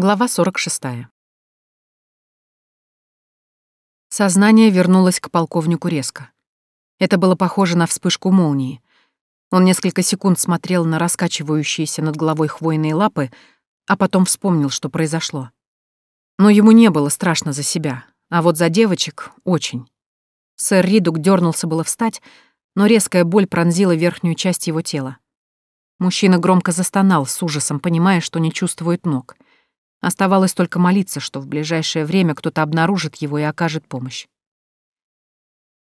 Глава 46. Сознание вернулось к полковнику резко. Это было похоже на вспышку молнии. Он несколько секунд смотрел на раскачивающиеся над головой хвойные лапы, а потом вспомнил, что произошло. Но ему не было страшно за себя, а вот за девочек — очень. Сэр Ридук дернулся было встать, но резкая боль пронзила верхнюю часть его тела. Мужчина громко застонал с ужасом, понимая, что не чувствует ног — Оставалось только молиться, что в ближайшее время кто-то обнаружит его и окажет помощь.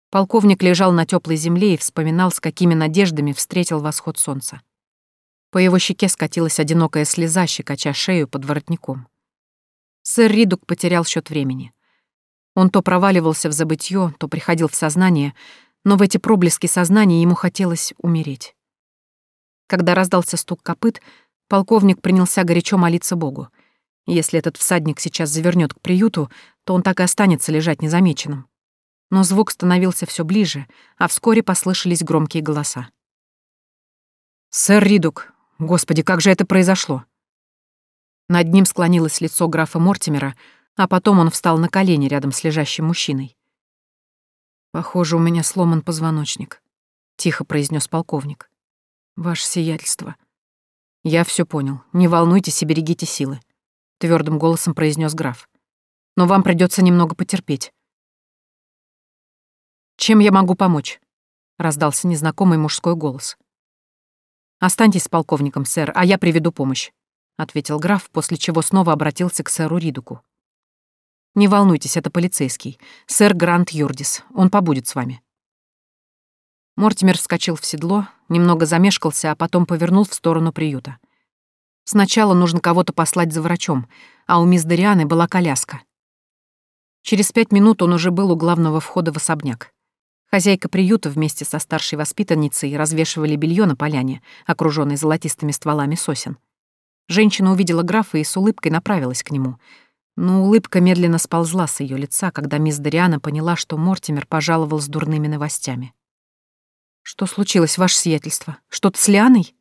Полковник лежал на теплой земле и вспоминал, с какими надеждами встретил восход солнца. По его щеке скатилась одинокая слеза, щекоча шею под воротником. Сэр Ридук потерял счет времени. Он то проваливался в забытье, то приходил в сознание, но в эти проблески сознания ему хотелось умереть. Когда раздался стук копыт, полковник принялся горячо молиться Богу — если этот всадник сейчас завернет к приюту, то он так и останется лежать незамеченным. Но звук становился все ближе, а вскоре послышались громкие голоса. «Сэр Ридук! Господи, как же это произошло!» Над ним склонилось лицо графа Мортимера, а потом он встал на колени рядом с лежащим мужчиной. «Похоже, у меня сломан позвоночник», — тихо произнес полковник. «Ваше сиятельство». «Я все понял. Не волнуйтесь и берегите силы твердым голосом произнес граф. Но вам придется немного потерпеть. Чем я могу помочь? раздался незнакомый мужской голос. Останьтесь с полковником, сэр, а я приведу помощь, ответил граф, после чего снова обратился к сэру Ридуку. Не волнуйтесь, это полицейский. Сэр Грант Юрдис. Он побудет с вами. Мортимер вскочил в седло, немного замешкался, а потом повернул в сторону приюта. Сначала нужно кого-то послать за врачом, а у мисс Дарианы была коляска. Через пять минут он уже был у главного входа в особняк. Хозяйка приюта вместе со старшей воспитанницей развешивали белье на поляне, окруженной золотистыми стволами сосен. Женщина увидела графа и с улыбкой направилась к нему. Но улыбка медленно сползла с ее лица, когда мисс Дариана поняла, что Мортимер пожаловал с дурными новостями. «Что случилось, ваше сиятельство? Что-то с Лианой?»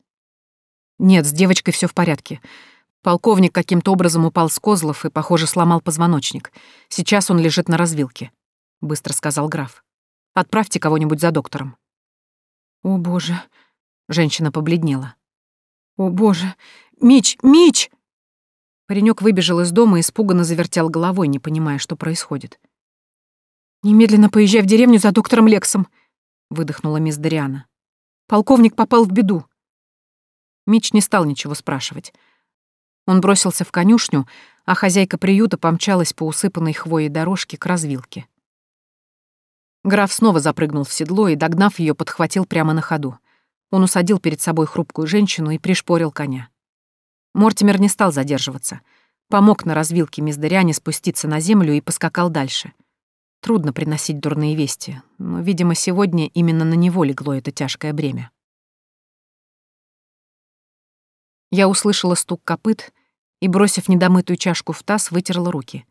Нет, с девочкой все в порядке. Полковник каким-то образом упал с козлов и, похоже, сломал позвоночник. Сейчас он лежит на развилке, — быстро сказал граф. Отправьте кого-нибудь за доктором. О, боже. Женщина побледнела. О, боже. Мич, Мич! Паренек выбежал из дома и испуганно завертел головой, не понимая, что происходит. «Немедленно поезжай в деревню за доктором Лексом», — выдохнула мисс Дариана. «Полковник попал в беду. Мич не стал ничего спрашивать. Он бросился в конюшню, а хозяйка приюта помчалась по усыпанной хвоей дорожке к развилке. Граф снова запрыгнул в седло и, догнав ее, подхватил прямо на ходу. Он усадил перед собой хрупкую женщину и пришпорил коня. Мортимер не стал задерживаться. Помог на развилке Миздаряне спуститься на землю и поскакал дальше. Трудно приносить дурные вести, но, видимо, сегодня именно на него легло это тяжкое бремя. Я услышала стук копыт и, бросив недомытую чашку в таз, вытерла руки.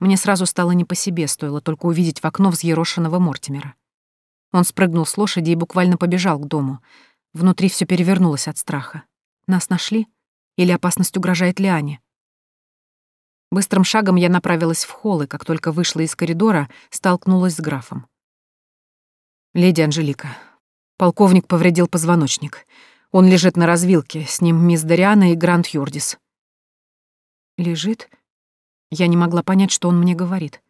Мне сразу стало не по себе, стоило только увидеть в окно взъерошенного Мортимера. Он спрыгнул с лошади и буквально побежал к дому. Внутри все перевернулось от страха. Нас нашли? Или опасность угрожает Лиане? Быстрым шагом я направилась в холл, и как только вышла из коридора, столкнулась с графом. «Леди Анжелика, полковник повредил позвоночник. Он лежит на развилке, с ним мисс Дариана и Грант Юрдис. Лежит? Я не могла понять, что он мне говорит.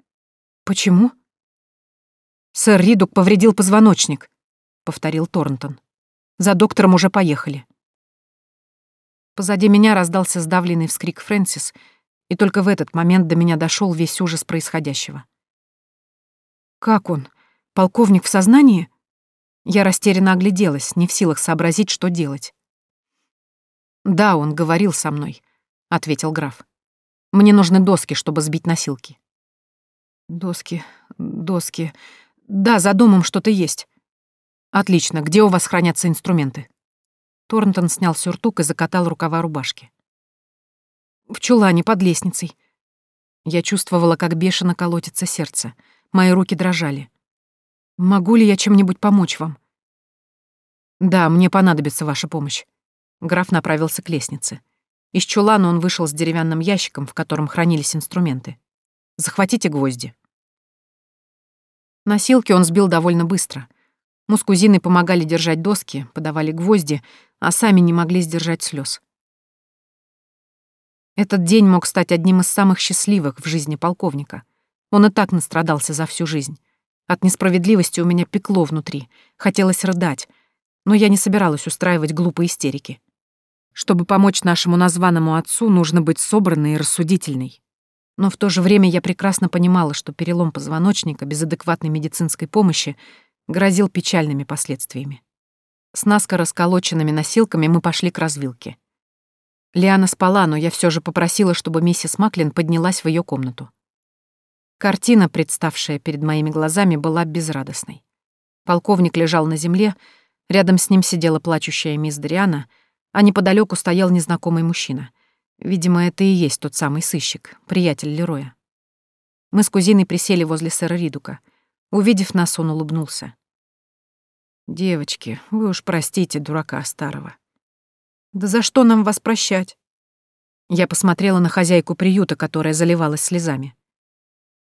Почему? Сэр Ридук повредил позвоночник, повторил Торнтон. За доктором уже поехали. Позади меня раздался сдавленный вскрик Фрэнсис, и только в этот момент до меня дошел весь ужас происходящего. «Как он? Полковник в сознании?» Я растерянно огляделась, не в силах сообразить, что делать. «Да, он говорил со мной», — ответил граф. «Мне нужны доски, чтобы сбить носилки». «Доски, доски. Да, за домом что-то есть». «Отлично. Где у вас хранятся инструменты?» Торнтон снял сюртук и закатал рукава рубашки. «В чулане под лестницей». Я чувствовала, как бешено колотится сердце. Мои руки дрожали. Могу ли я чем-нибудь помочь вам? Да, мне понадобится ваша помощь. Граф направился к лестнице. Из чулана он вышел с деревянным ящиком, в котором хранились инструменты. «Захватите гвозди». Носилки он сбил довольно быстро. Кузиной помогали держать доски, подавали гвозди, а сами не могли сдержать слез. Этот день мог стать одним из самых счастливых в жизни полковника. Он и так настрадался за всю жизнь. От несправедливости у меня пекло внутри, хотелось рыдать, но я не собиралась устраивать глупые истерики. Чтобы помочь нашему названному отцу, нужно быть собранной и рассудительной. Но в то же время я прекрасно понимала, что перелом позвоночника без адекватной медицинской помощи грозил печальными последствиями. С наскоро расколоченными носилками мы пошли к развилке. Лиана спала, но я все же попросила, чтобы миссис Маклин поднялась в ее комнату. Картина, представшая перед моими глазами, была безрадостной. Полковник лежал на земле, рядом с ним сидела плачущая мисс Дриана, а неподалеку стоял незнакомый мужчина. Видимо, это и есть тот самый сыщик, приятель Лероя. Мы с кузиной присели возле сэра Ридука. Увидев нас, он улыбнулся. «Девочки, вы уж простите дурака старого. Да за что нам вас прощать? Я посмотрела на хозяйку приюта, которая заливалась слезами.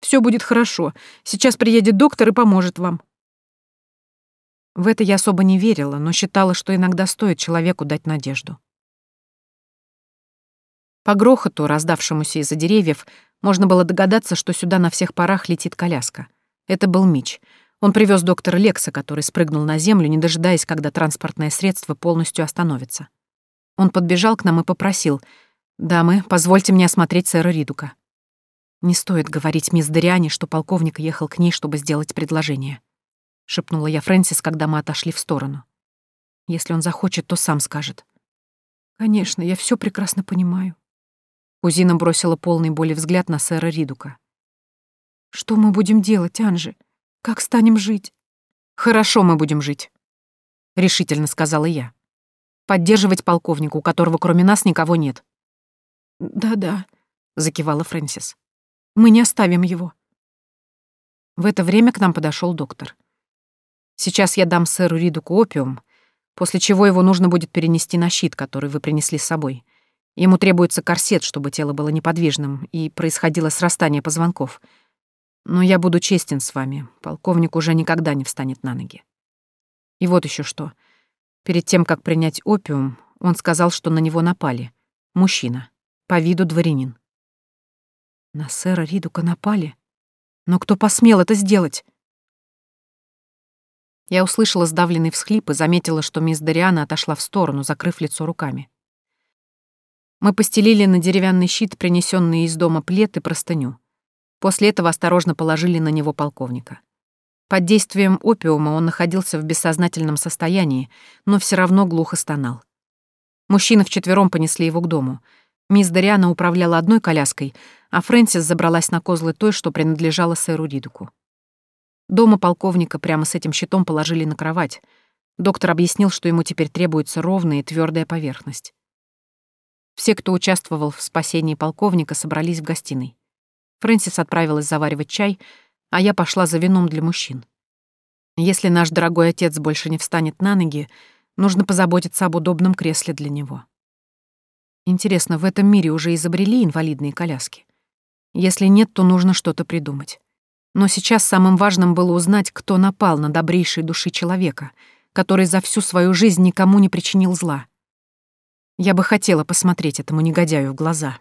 Все будет хорошо. Сейчас приедет доктор и поможет вам. В это я особо не верила, но считала, что иногда стоит человеку дать надежду. По грохоту, раздавшемуся из-за деревьев, можно было догадаться, что сюда на всех парах летит коляска. Это был Мич. Он привез доктора Лекса, который спрыгнул на землю, не дожидаясь, когда транспортное средство полностью остановится. Он подбежал к нам и попросил. «Дамы, позвольте мне осмотреть сэра Ридука». «Не стоит говорить мисс Дориане, что полковник ехал к ней, чтобы сделать предложение», — шепнула я Фрэнсис, когда мы отошли в сторону. «Если он захочет, то сам скажет». «Конечно, я все прекрасно понимаю». Кузина бросила полный боли взгляд на сэра Ридука. «Что мы будем делать, Анжи? Как станем жить?» «Хорошо мы будем жить», — решительно сказала я. Поддерживать полковника, у которого кроме нас никого нет. «Да-да», — закивала Фрэнсис. «Мы не оставим его». В это время к нам подошел доктор. «Сейчас я дам сэру Ридуку опиум, после чего его нужно будет перенести на щит, который вы принесли с собой. Ему требуется корсет, чтобы тело было неподвижным, и происходило срастание позвонков. Но я буду честен с вами, полковник уже никогда не встанет на ноги. И вот еще что — Перед тем, как принять опиум, он сказал, что на него напали. Мужчина. По виду дворянин. На сэра Ридука напали? Но кто посмел это сделать? Я услышала сдавленный всхлип и заметила, что мисс Дариана отошла в сторону, закрыв лицо руками. Мы постелили на деревянный щит, принесенный из дома плед и простыню. После этого осторожно положили на него полковника. Под действием опиума он находился в бессознательном состоянии, но все равно глухо стонал. Мужчины вчетвером понесли его к дому. Мисс Дариана управляла одной коляской, а Фрэнсис забралась на козлы той, что принадлежала сэру Ридуку. Дома полковника прямо с этим щитом положили на кровать. Доктор объяснил, что ему теперь требуется ровная и твердая поверхность. Все, кто участвовал в спасении полковника, собрались в гостиной. Фрэнсис отправилась заваривать чай — а я пошла за вином для мужчин. Если наш дорогой отец больше не встанет на ноги, нужно позаботиться об удобном кресле для него. Интересно, в этом мире уже изобрели инвалидные коляски? Если нет, то нужно что-то придумать. Но сейчас самым важным было узнать, кто напал на добрейшей души человека, который за всю свою жизнь никому не причинил зла. Я бы хотела посмотреть этому негодяю в глаза.